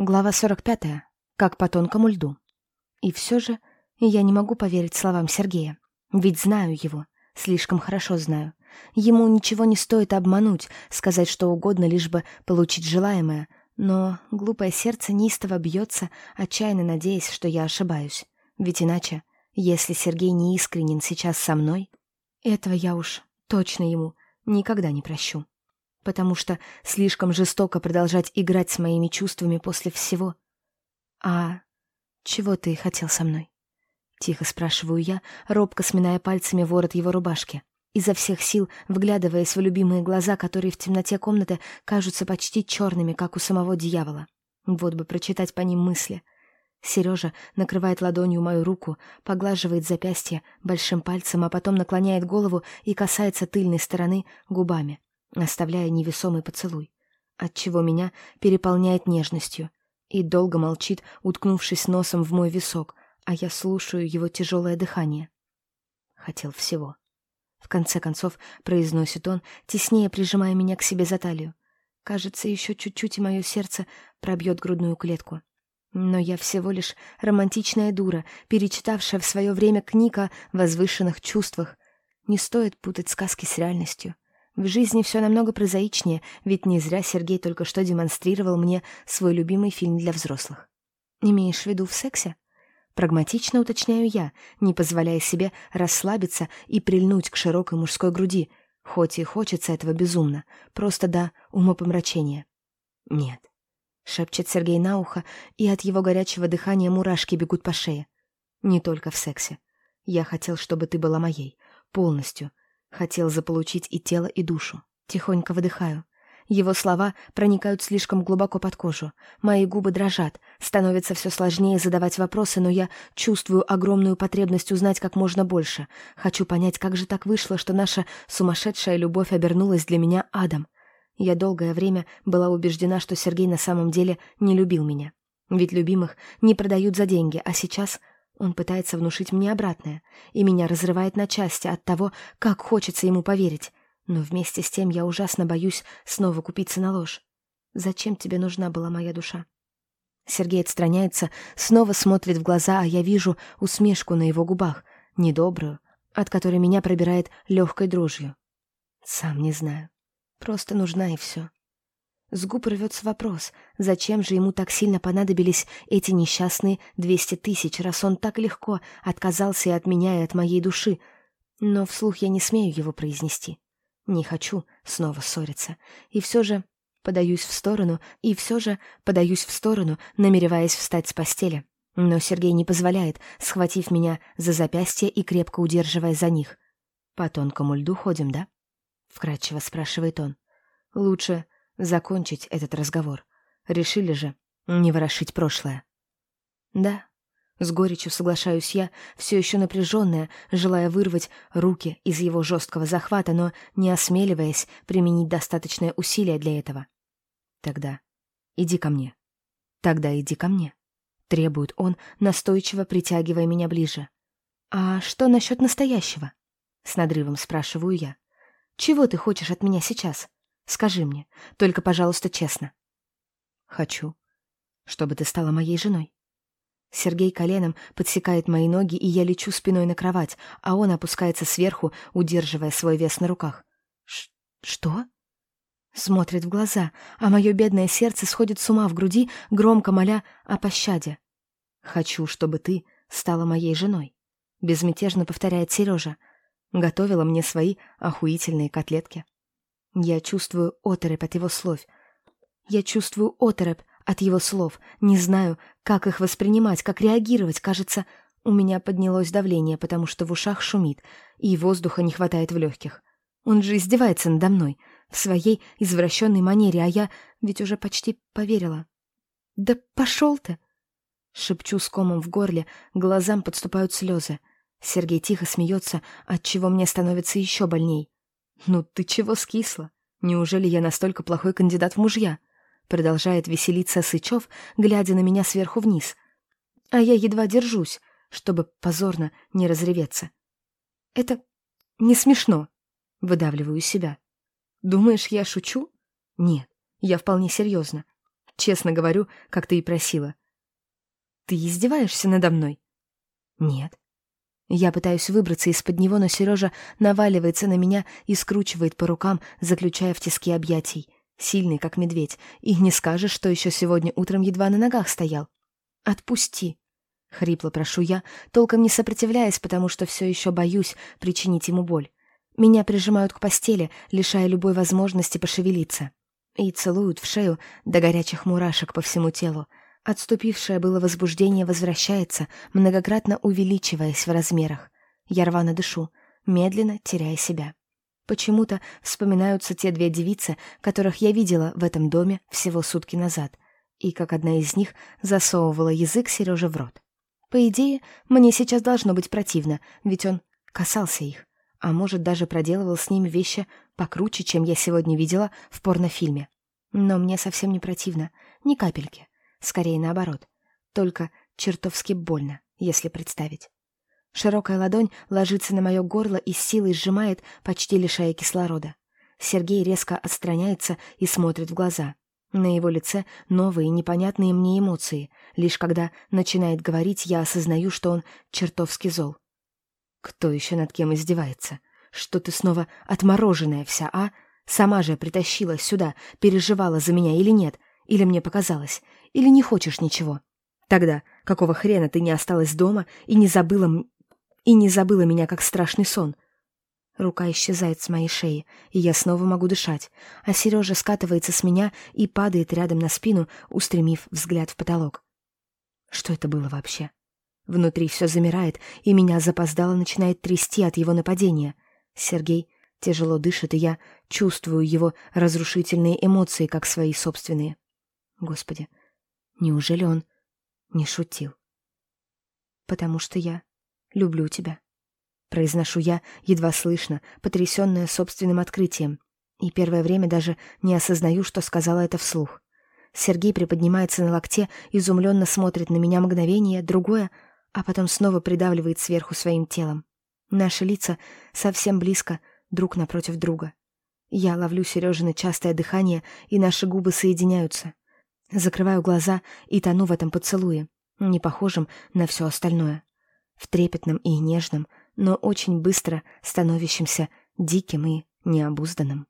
Глава 45. Как по тонкому льду. И все же я не могу поверить словам Сергея. Ведь знаю его, слишком хорошо знаю. Ему ничего не стоит обмануть, сказать что угодно, лишь бы получить желаемое. Но глупое сердце неистово бьется, отчаянно надеясь, что я ошибаюсь. Ведь иначе, если Сергей не искренен сейчас со мной, этого я уж точно ему никогда не прощу потому что слишком жестоко продолжать играть с моими чувствами после всего. «А чего ты хотел со мной?» Тихо спрашиваю я, робко сминая пальцами ворот его рубашки, изо всех сил вглядываясь в любимые глаза, которые в темноте комнаты кажутся почти черными, как у самого дьявола. Вот бы прочитать по ним мысли. Сережа накрывает ладонью мою руку, поглаживает запястье большим пальцем, а потом наклоняет голову и касается тыльной стороны губами оставляя невесомый поцелуй, отчего меня переполняет нежностью, и долго молчит, уткнувшись носом в мой висок, а я слушаю его тяжелое дыхание. Хотел всего. В конце концов, произносит он, теснее прижимая меня к себе за талию. Кажется, еще чуть-чуть, и мое сердце пробьет грудную клетку. Но я всего лишь романтичная дура, перечитавшая в свое время книг о возвышенных чувствах. Не стоит путать сказки с реальностью. В жизни все намного прозаичнее, ведь не зря Сергей только что демонстрировал мне свой любимый фильм для взрослых. Имеешь в виду в сексе? Прагматично уточняю я, не позволяя себе расслабиться и прильнуть к широкой мужской груди, хоть и хочется этого безумно, просто до умопомрачения. Нет. Шепчет Сергей на ухо, и от его горячего дыхания мурашки бегут по шее. Не только в сексе. Я хотел, чтобы ты была моей, полностью, Хотел заполучить и тело, и душу. Тихонько выдыхаю. Его слова проникают слишком глубоко под кожу. Мои губы дрожат. Становится все сложнее задавать вопросы, но я чувствую огромную потребность узнать как можно больше. Хочу понять, как же так вышло, что наша сумасшедшая любовь обернулась для меня адом. Я долгое время была убеждена, что Сергей на самом деле не любил меня. Ведь любимых не продают за деньги, а сейчас он пытается внушить мне обратное, и меня разрывает на части от того, как хочется ему поверить. Но вместе с тем я ужасно боюсь снова купиться на ложь. Зачем тебе нужна была моя душа? Сергей отстраняется, снова смотрит в глаза, а я вижу усмешку на его губах, недобрую, от которой меня пробирает легкой дрожью. Сам не знаю. Просто нужна и все. С губ рвется вопрос, зачем же ему так сильно понадобились эти несчастные двести тысяч, раз он так легко отказался и от меня, и от моей души. Но вслух я не смею его произнести. Не хочу снова ссориться. И все же подаюсь в сторону, и все же подаюсь в сторону, намереваясь встать с постели. Но Сергей не позволяет, схватив меня за запястье и крепко удерживая за них. «По тонкому льду ходим, да?» — вкратчиво спрашивает он. «Лучше закончить этот разговор. Решили же не ворошить прошлое. Да, с горечью соглашаюсь я, все еще напряженная, желая вырвать руки из его жесткого захвата, но не осмеливаясь применить достаточное усилие для этого. Тогда иди ко мне. Тогда иди ко мне. Требует он, настойчиво притягивая меня ближе. «А что насчет настоящего?» С надрывом спрашиваю я. «Чего ты хочешь от меня сейчас? Скажи мне, только, пожалуйста, честно. Хочу, чтобы ты стала моей женой. Сергей коленом подсекает мои ноги, и я лечу спиной на кровать, а он опускается сверху, удерживая свой вес на руках. Ш «Что?» Смотрит в глаза, а мое бедное сердце сходит с ума в груди, громко моля о пощаде. «Хочу, чтобы ты стала моей женой», — безмятежно повторяет Сережа. Готовила мне свои охуительные котлетки. Я чувствую оторопь от его слов. Я чувствую оторопь от его слов. Не знаю, как их воспринимать, как реагировать. Кажется, у меня поднялось давление, потому что в ушах шумит, и воздуха не хватает в легких. Он же издевается надо мной, в своей извращенной манере, а я ведь уже почти поверила. «Да пошел ты!» Шепчу с комом в горле, глазам подступают слезы. Сергей тихо смеется, отчего мне становится еще больней. «Ну ты чего скисла? Неужели я настолько плохой кандидат в мужья?» Продолжает веселиться Сычев, глядя на меня сверху вниз. А я едва держусь, чтобы позорно не разреветься. «Это не смешно», — выдавливаю себя. «Думаешь, я шучу?» «Нет, я вполне серьезно. Честно говорю, как ты и просила. Ты издеваешься надо мной? Нет. Я пытаюсь выбраться из-под него, но Сережа наваливается на меня и скручивает по рукам, заключая в тиски объятий. Сильный, как медведь. И не скажешь, что еще сегодня утром едва на ногах стоял. Отпусти. Хрипло прошу я, толком не сопротивляясь, потому что все еще боюсь причинить ему боль. Меня прижимают к постели, лишая любой возможности пошевелиться. И целуют в шею до горячих мурашек по всему телу. Отступившее было возбуждение возвращается, многократно увеличиваясь в размерах. Я рвано дышу, медленно теряя себя. Почему-то вспоминаются те две девицы, которых я видела в этом доме всего сутки назад, и как одна из них засовывала язык Сереже в рот. По идее, мне сейчас должно быть противно, ведь он касался их, а может, даже проделывал с ними вещи покруче, чем я сегодня видела в порнофильме. Но мне совсем не противно, ни капельки. Скорее наоборот. Только чертовски больно, если представить. Широкая ладонь ложится на мое горло и с силой сжимает, почти лишая кислорода. Сергей резко отстраняется и смотрит в глаза. На его лице новые, непонятные мне эмоции. Лишь когда начинает говорить, я осознаю, что он чертовски зол. «Кто еще над кем издевается? Что ты снова отмороженная вся, а? Сама же притащила сюда, переживала за меня или нет? Или мне показалось? Или не хочешь ничего? Тогда какого хрена ты не осталась дома и не забыла... и не забыла меня как страшный сон?» Рука исчезает с моей шеи, и я снова могу дышать, а Сережа скатывается с меня и падает рядом на спину, устремив взгляд в потолок. Что это было вообще? Внутри все замирает, и меня запоздало начинает трясти от его нападения. Сергей тяжело дышит, и я чувствую его разрушительные эмоции, как свои собственные. Господи, неужели он не шутил? Потому что я люблю тебя. Произношу я, едва слышно, потрясенная собственным открытием. И первое время даже не осознаю, что сказала это вслух. Сергей приподнимается на локте, изумленно смотрит на меня мгновение, другое, а потом снова придавливает сверху своим телом. Наши лица совсем близко, друг напротив друга. Я ловлю Сережины частое дыхание, и наши губы соединяются. Закрываю глаза и тону в этом поцелуе, не похожем на все остальное. В трепетном и нежном, но очень быстро становящимся диким и необузданным.